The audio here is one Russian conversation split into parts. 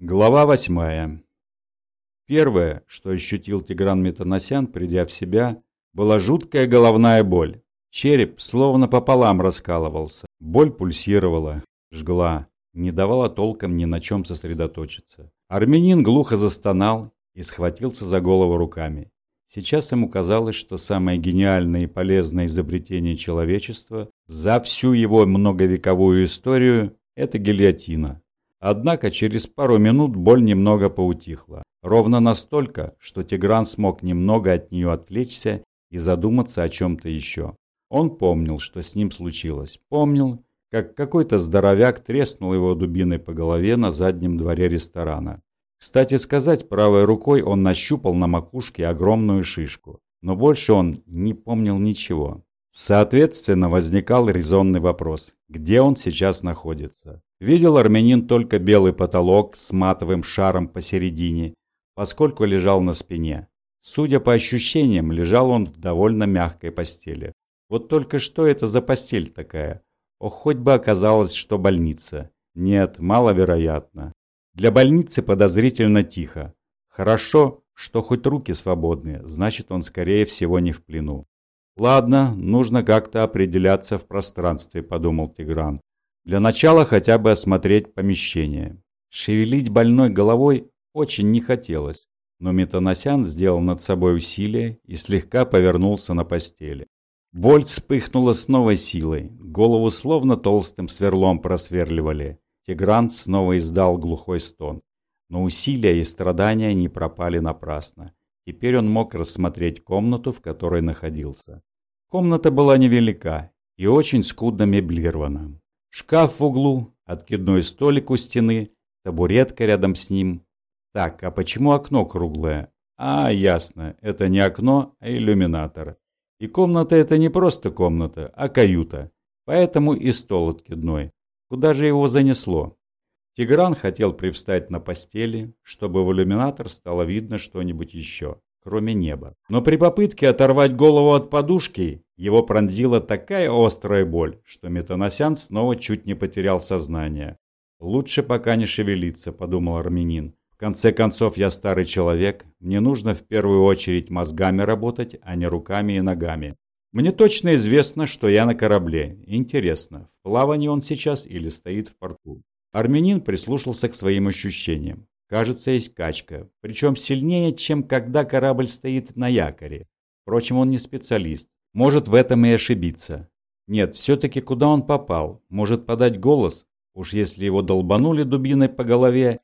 Глава восьмая. Первое, что ощутил Тигран Метаносян, придя в себя, была жуткая головная боль. Череп словно пополам раскалывался. Боль пульсировала, жгла, не давала толком ни на чем сосредоточиться. Армянин глухо застонал и схватился за голову руками. Сейчас ему казалось, что самое гениальное и полезное изобретение человечества за всю его многовековую историю – это гильотина. Однако через пару минут боль немного поутихла. Ровно настолько, что Тигран смог немного от нее отвлечься и задуматься о чем-то еще. Он помнил, что с ним случилось. Помнил, как какой-то здоровяк треснул его дубиной по голове на заднем дворе ресторана. Кстати сказать, правой рукой он нащупал на макушке огромную шишку. Но больше он не помнил ничего. Соответственно, возникал резонный вопрос, где он сейчас находится. Видел армянин только белый потолок с матовым шаром посередине, поскольку лежал на спине. Судя по ощущениям, лежал он в довольно мягкой постели. Вот только что это за постель такая? Ох, хоть бы оказалось, что больница. Нет, маловероятно. Для больницы подозрительно тихо. Хорошо, что хоть руки свободны, значит он скорее всего не в плену. Ладно, нужно как-то определяться в пространстве, подумал Тигран. Для начала хотя бы осмотреть помещение. Шевелить больной головой очень не хотелось, но Метаносян сделал над собой усилие и слегка повернулся на постели. Боль вспыхнула с новой силой, голову словно толстым сверлом просверливали. Тигран снова издал глухой стон. Но усилия и страдания не пропали напрасно. Теперь он мог рассмотреть комнату, в которой находился. Комната была невелика и очень скудно меблирована. Шкаф в углу, откидной столик у стены, табуретка рядом с ним. Так, а почему окно круглое? А, ясно, это не окно, а иллюминатор. И комната это не просто комната, а каюта. Поэтому и стол откидной. Куда же его занесло? Тигран хотел привстать на постели, чтобы в иллюминатор стало видно что-нибудь еще, кроме неба. Но при попытке оторвать голову от подушки, его пронзила такая острая боль, что Метаносян снова чуть не потерял сознание. «Лучше пока не шевелиться», — подумал армянин. «В конце концов, я старый человек, мне нужно в первую очередь мозгами работать, а не руками и ногами. Мне точно известно, что я на корабле. Интересно, в плавании он сейчас или стоит в порту?» Армянин прислушался к своим ощущениям. Кажется, есть качка, причем сильнее, чем когда корабль стоит на якоре. Впрочем, он не специалист. Может в этом и ошибиться. Нет, все-таки куда он попал? Может подать голос? Уж если его долбанули дубиной по голове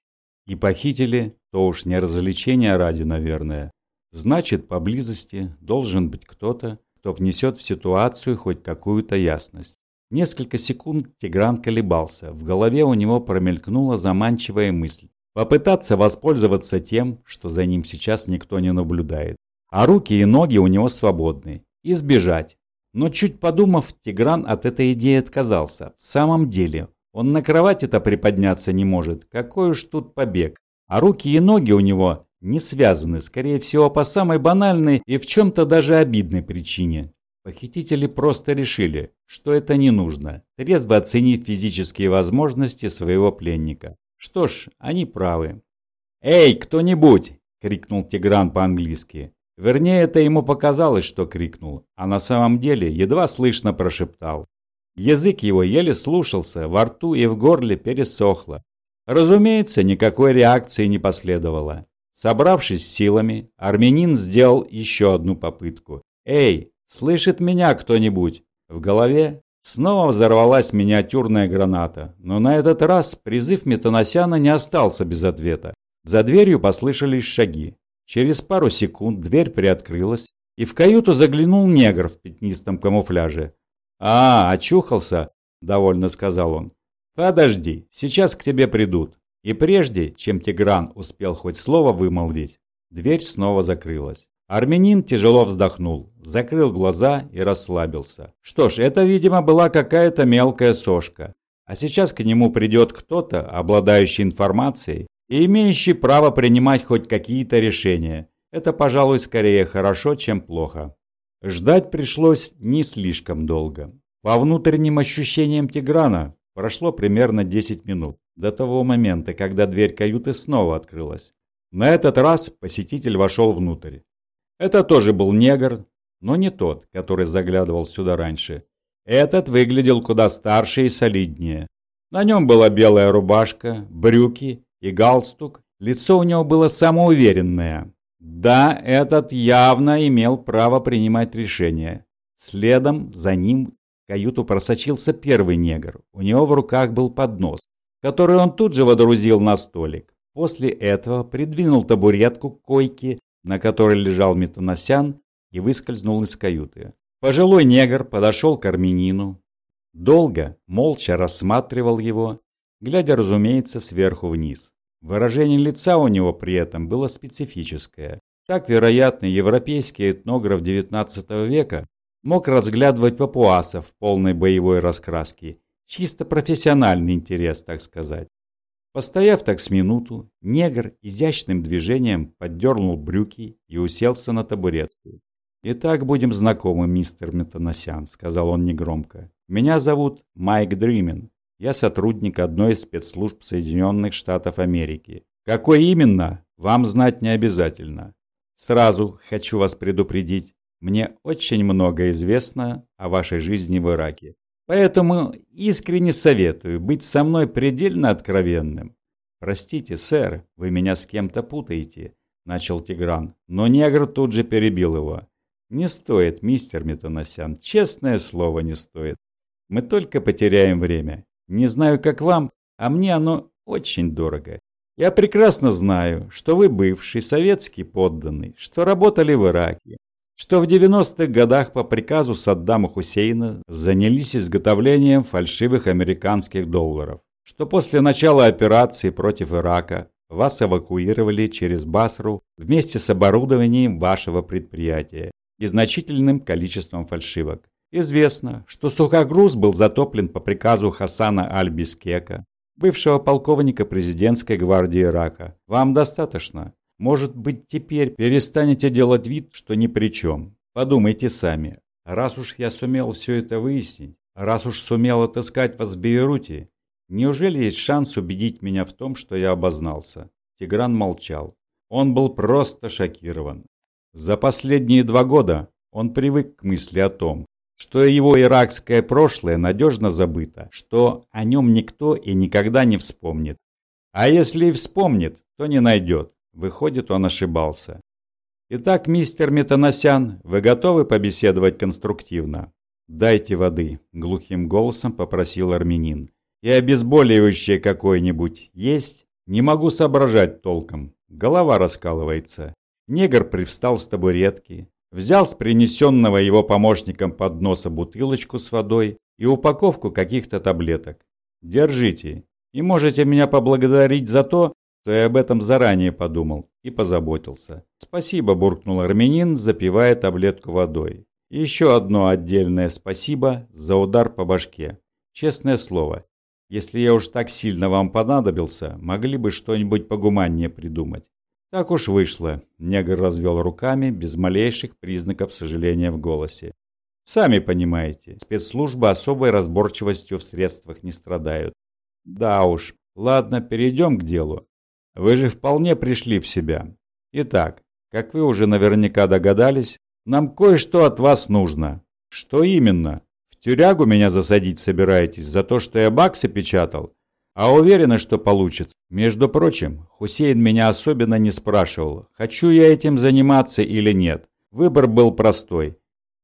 и похитили, то уж не развлечения ради, наверное. Значит, поблизости должен быть кто-то, кто внесет в ситуацию хоть какую-то ясность. Несколько секунд Тигран колебался. В голове у него промелькнула заманчивая мысль. Попытаться воспользоваться тем, что за ним сейчас никто не наблюдает. А руки и ноги у него свободны и сбежать. Но чуть подумав, Тигран от этой идеи отказался. В самом деле, он на кровати-то приподняться не может. Какой уж тут побег. А руки и ноги у него не связаны, скорее всего, по самой банальной и в чем-то даже обидной причине. Похитители просто решили, что это не нужно, трезво оценив физические возможности своего пленника. Что ж, они правы. «Эй, кто-нибудь!» — крикнул Тигран по-английски. Вернее, это ему показалось, что крикнул, а на самом деле едва слышно прошептал. Язык его еле слушался, во рту и в горле пересохло. Разумеется, никакой реакции не последовало. Собравшись силами, армянин сделал еще одну попытку. «Эй, слышит меня кто-нибудь?» В голове снова взорвалась миниатюрная граната, но на этот раз призыв Метаносяна не остался без ответа. За дверью послышались шаги. Через пару секунд дверь приоткрылась, и в каюту заглянул негр в пятнистом камуфляже. «А, очухался?» – довольно сказал он. «Подожди, сейчас к тебе придут». И прежде, чем Тигран успел хоть слово вымолвить, дверь снова закрылась. Армянин тяжело вздохнул, закрыл глаза и расслабился. Что ж, это, видимо, была какая-то мелкая сошка. А сейчас к нему придет кто-то, обладающий информацией, и имеющий право принимать хоть какие-то решения. Это, пожалуй, скорее хорошо, чем плохо. Ждать пришлось не слишком долго. По внутренним ощущениям Тиграна прошло примерно 10 минут. до того момента, когда дверь каюты снова открылась. На этот раз посетитель вошел внутрь. Это тоже был негр, но не тот, который заглядывал сюда раньше. Этот выглядел куда старше и солиднее. На нем была белая рубашка, брюки и галстук. Лицо у него было самоуверенное. Да, этот явно имел право принимать решения. Следом за ним в каюту просочился первый негр. У него в руках был поднос, который он тут же водрузил на столик. После этого придвинул табуретку к койке, на которой лежал метаносян, и выскользнул из каюты. Пожилой негр подошел к армянину, долго, молча рассматривал его, глядя, разумеется, сверху вниз. Выражение лица у него при этом было специфическое. Так, вероятно, европейский этнограф XIX века мог разглядывать папуасов в полной боевой раскраске. Чисто профессиональный интерес, так сказать. Постояв так с минуту, негр изящным движением поддернул брюки и уселся на табуретку. «Итак, будем знакомы, мистер Метаносян», — сказал он негромко. «Меня зовут Майк Дримин. Я сотрудник одной из спецслужб Соединенных Штатов Америки. Какой именно, вам знать не обязательно. Сразу хочу вас предупредить, мне очень много известно о вашей жизни в Ираке. Поэтому искренне советую быть со мной предельно откровенным. Простите, сэр, вы меня с кем-то путаете, начал Тигран, но негр тут же перебил его. Не стоит, мистер Метаносян, честное слово не стоит. Мы только потеряем время. Не знаю, как вам, а мне оно очень дорого. Я прекрасно знаю, что вы бывший советский подданный, что работали в Ираке, что в 90-х годах по приказу Саддама Хусейна занялись изготовлением фальшивых американских долларов, что после начала операции против Ирака вас эвакуировали через Басру вместе с оборудованием вашего предприятия и значительным количеством фальшивок. Известно, что сухогруз был затоплен по приказу Хасана Аль-Бискека, бывшего полковника президентской гвардии Ирака. Вам достаточно. Может быть, теперь перестанете делать вид, что ни при чем. Подумайте сами. Раз уж я сумел все это выяснить, раз уж сумел отыскать вас в Бейруте, неужели есть шанс убедить меня в том, что я обознался? Тигран молчал. Он был просто шокирован. За последние два года он привык к мысли о том, что его иракское прошлое надежно забыто, что о нем никто и никогда не вспомнит. А если и вспомнит, то не найдет. Выходит, он ошибался. Итак, мистер Метаносян, вы готовы побеседовать конструктивно? Дайте воды, глухим голосом попросил армянин. И обезболивающее какое-нибудь есть? Не могу соображать толком. Голова раскалывается. Негр привстал с табуретки, взял с принесенного его помощником подноса бутылочку с водой и упаковку каких-то таблеток. Держите, и можете меня поблагодарить за то, что я об этом заранее подумал и позаботился. Спасибо, буркнул армянин, запивая таблетку водой. еще одно отдельное спасибо за удар по башке. Честное слово, если я уж так сильно вам понадобился, могли бы что-нибудь погуманнее придумать. Так уж вышло, негр развел руками, без малейших признаков сожаления в голосе. Сами понимаете, спецслужбы особой разборчивостью в средствах не страдают. Да уж, ладно, перейдем к делу. Вы же вполне пришли в себя. Итак, как вы уже наверняка догадались, нам кое-что от вас нужно. Что именно? В тюрягу меня засадить собираетесь за то, что я баксы печатал? А уверены, что получится? Между прочим, Хусейн меня особенно не спрашивал, хочу я этим заниматься или нет. Выбор был простой.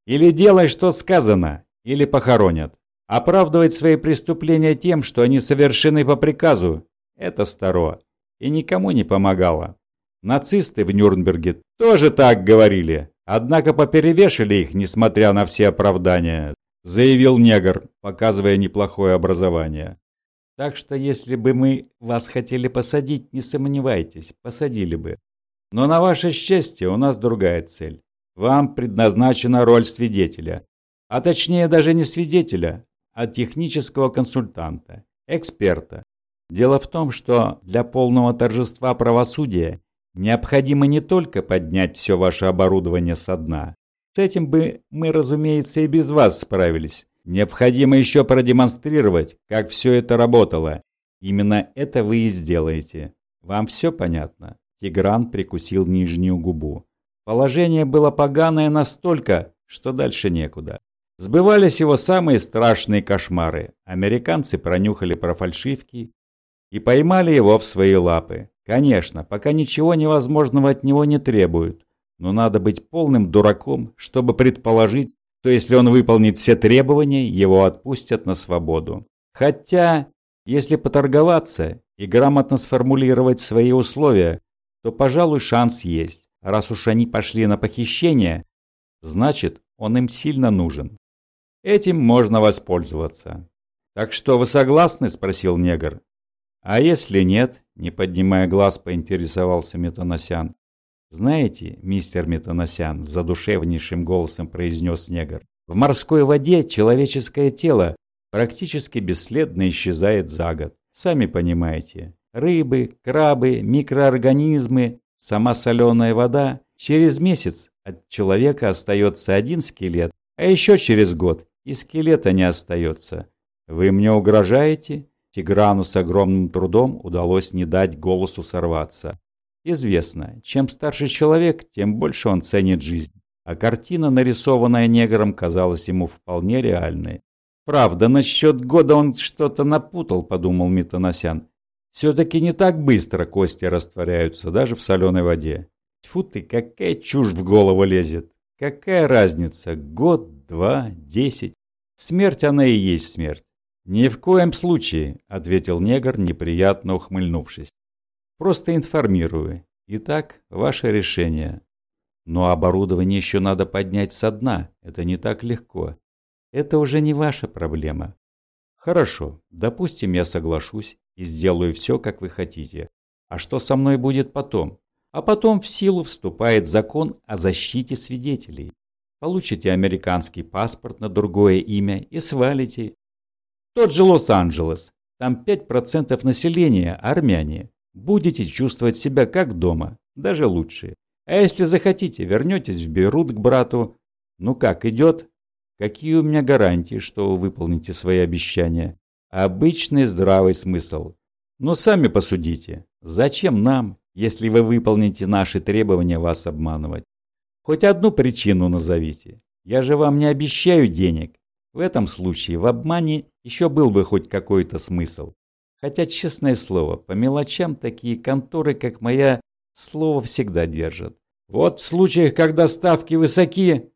Или делай, что сказано, или похоронят. Оправдывать свои преступления тем, что они совершены по приказу, это старо и никому не помогало. Нацисты в Нюрнберге тоже так говорили, однако поперевешали их, несмотря на все оправдания, заявил негр, показывая неплохое образование. Так что если бы мы вас хотели посадить, не сомневайтесь, посадили бы. Но на ваше счастье у нас другая цель. Вам предназначена роль свидетеля. А точнее даже не свидетеля, а технического консультанта, эксперта. Дело в том, что для полного торжества правосудия необходимо не только поднять все ваше оборудование со дна. С этим бы мы, разумеется, и без вас справились. Необходимо еще продемонстрировать, как все это работало. Именно это вы и сделаете. Вам все понятно?» Тигран прикусил нижнюю губу. Положение было поганое настолько, что дальше некуда. Сбывались его самые страшные кошмары. Американцы пронюхали про фальшивки и поймали его в свои лапы. Конечно, пока ничего невозможного от него не требуют, но надо быть полным дураком, чтобы предположить, что если он выполнит все требования, его отпустят на свободу. Хотя, если поторговаться и грамотно сформулировать свои условия, то, пожалуй, шанс есть. Раз уж они пошли на похищение, значит, он им сильно нужен. Этим можно воспользоваться. «Так что, вы согласны?» – спросил негр. «А если нет?» – не поднимая глаз, поинтересовался Метаносян. «Знаете, мистер Метаносян», – задушевнейшим голосом произнес негр, «в морской воде человеческое тело практически бесследно исчезает за год. Сами понимаете, рыбы, крабы, микроорганизмы, сама соленая вода. Через месяц от человека остается один скелет, а еще через год и скелета не остается. Вы мне угрожаете? Тиграну с огромным трудом удалось не дать голосу сорваться. Известно, чем старше человек, тем больше он ценит жизнь. А картина, нарисованная негром, казалась ему вполне реальной. «Правда, насчет года он что-то напутал», — подумал Митоносян. «Все-таки не так быстро кости растворяются, даже в соленой воде. Тьфу ты, какая чушь в голову лезет! Какая разница, год, два, десять? Смерть она и есть смерть. «Ни в коем случае», — ответил негр, неприятно ухмыльнувшись. «Просто информирую. Итак, ваше решение. Но оборудование еще надо поднять со дна. Это не так легко. Это уже не ваша проблема. Хорошо, допустим, я соглашусь и сделаю все, как вы хотите. А что со мной будет потом? А потом в силу вступает закон о защите свидетелей. Получите американский паспорт на другое имя и свалите. Тот же Лос-Анджелес. Там 5% населения – армяне. Будете чувствовать себя как дома, даже лучше. А если захотите, вернетесь в Бейрут к брату. Ну как, идет? Какие у меня гарантии, что вы выполните свои обещания? Обычный здравый смысл. Но сами посудите. Зачем нам, если вы выполните наши требования, вас обманывать? Хоть одну причину назовите. Я же вам не обещаю денег. В этом случае в обмане еще был бы хоть какой-то смысл. Хотя, честное слово, по мелочам такие конторы, как моя, слово всегда держат. Вот в случаях, когда ставки высоки,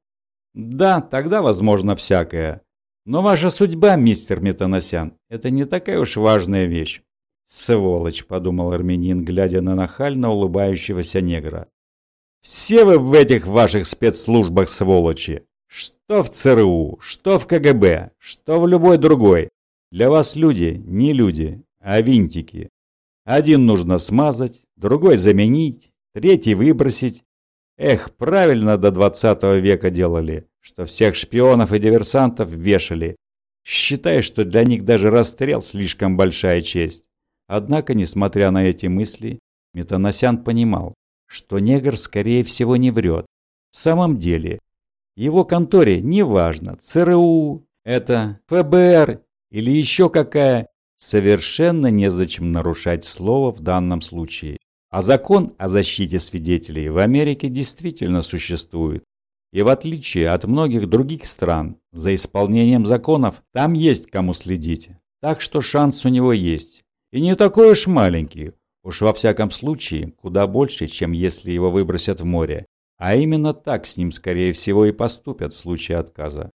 да, тогда возможно всякое. Но ваша судьба, мистер Метаносян, это не такая уж важная вещь. Сволочь, подумал армянин, глядя на нахально улыбающегося негра. Все вы в этих ваших спецслужбах сволочи. Что в ЦРУ, что в КГБ, что в любой другой. Для вас люди не люди, а винтики. Один нужно смазать, другой заменить, третий выбросить. Эх, правильно до 20 века делали, что всех шпионов и диверсантов вешали, считая, что для них даже расстрел слишком большая честь. Однако, несмотря на эти мысли, Метаносян понимал, что негр, скорее всего, не врет. В самом деле, его конторе неважно, ЦРУ, это ФБР или еще какая, совершенно незачем нарушать слово в данном случае. А закон о защите свидетелей в Америке действительно существует. И в отличие от многих других стран, за исполнением законов там есть кому следить. Так что шанс у него есть. И не такой уж маленький. Уж во всяком случае, куда больше, чем если его выбросят в море. А именно так с ним, скорее всего, и поступят в случае отказа.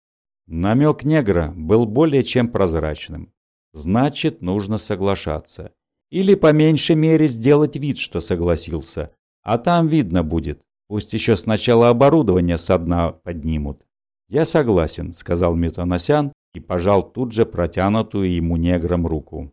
Намек негра был более чем прозрачным. Значит, нужно соглашаться. Или по меньшей мере сделать вид, что согласился. А там видно будет. Пусть еще сначала оборудование со дна поднимут. «Я согласен», — сказал Метаносян и пожал тут же протянутую ему негром руку.